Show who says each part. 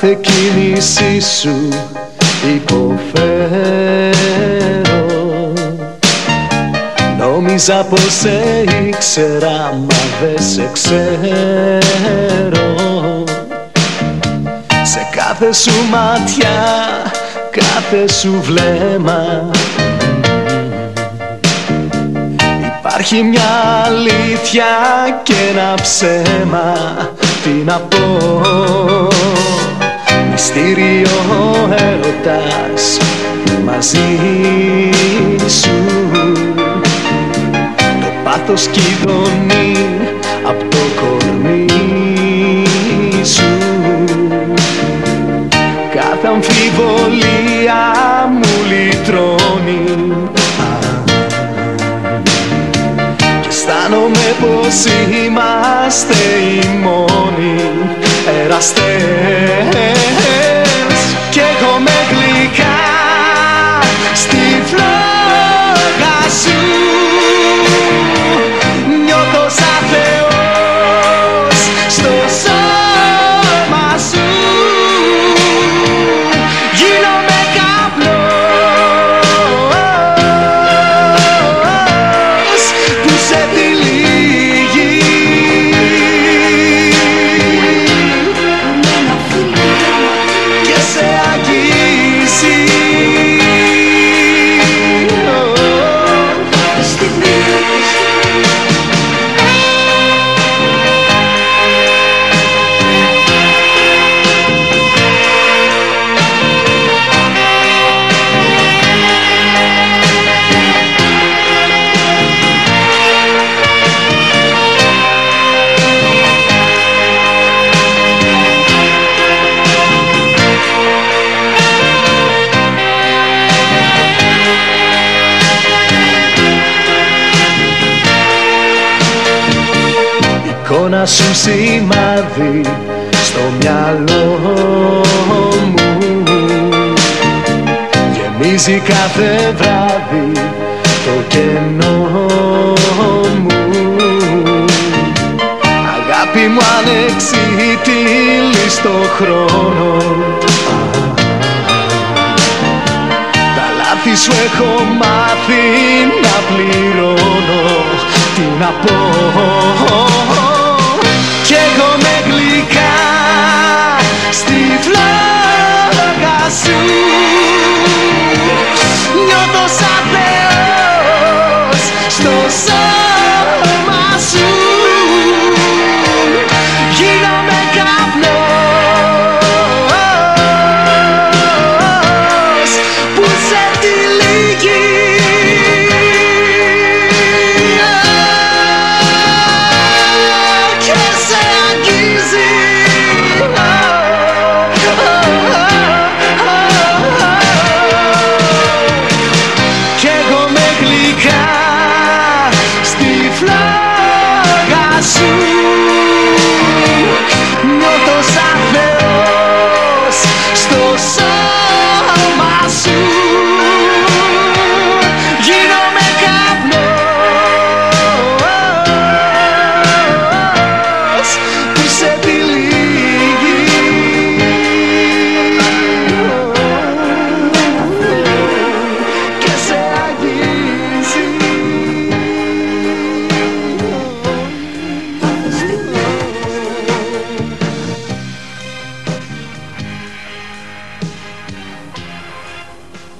Speaker 1: κάθε κίνησή σου υποφέρω. Νόμιζα πως σε ήξερα μα δεν σε ξέρω. Σε κάθε σου μάτια, κάθε σου βλέμμα. Υπάρχει μια αλήθεια και ένα ψέμα. Τι να πω Μυστήριο έρωτας μαζί σου. Το πάθος κυδώνει από το κορμί αισθάνομαι πως είμαστε οι μόνοι εραστές. Κι με γλυκά εικόνα σου σημάδι στο μυαλό μου. Γεμίζει κάθε βράδυ το κενό μου. Αγάπη μου ανεξίτηλη στο χρόνο. Τα λάθη σου έχω μάθει να πληρώνω. Τι να πω déjame clicar.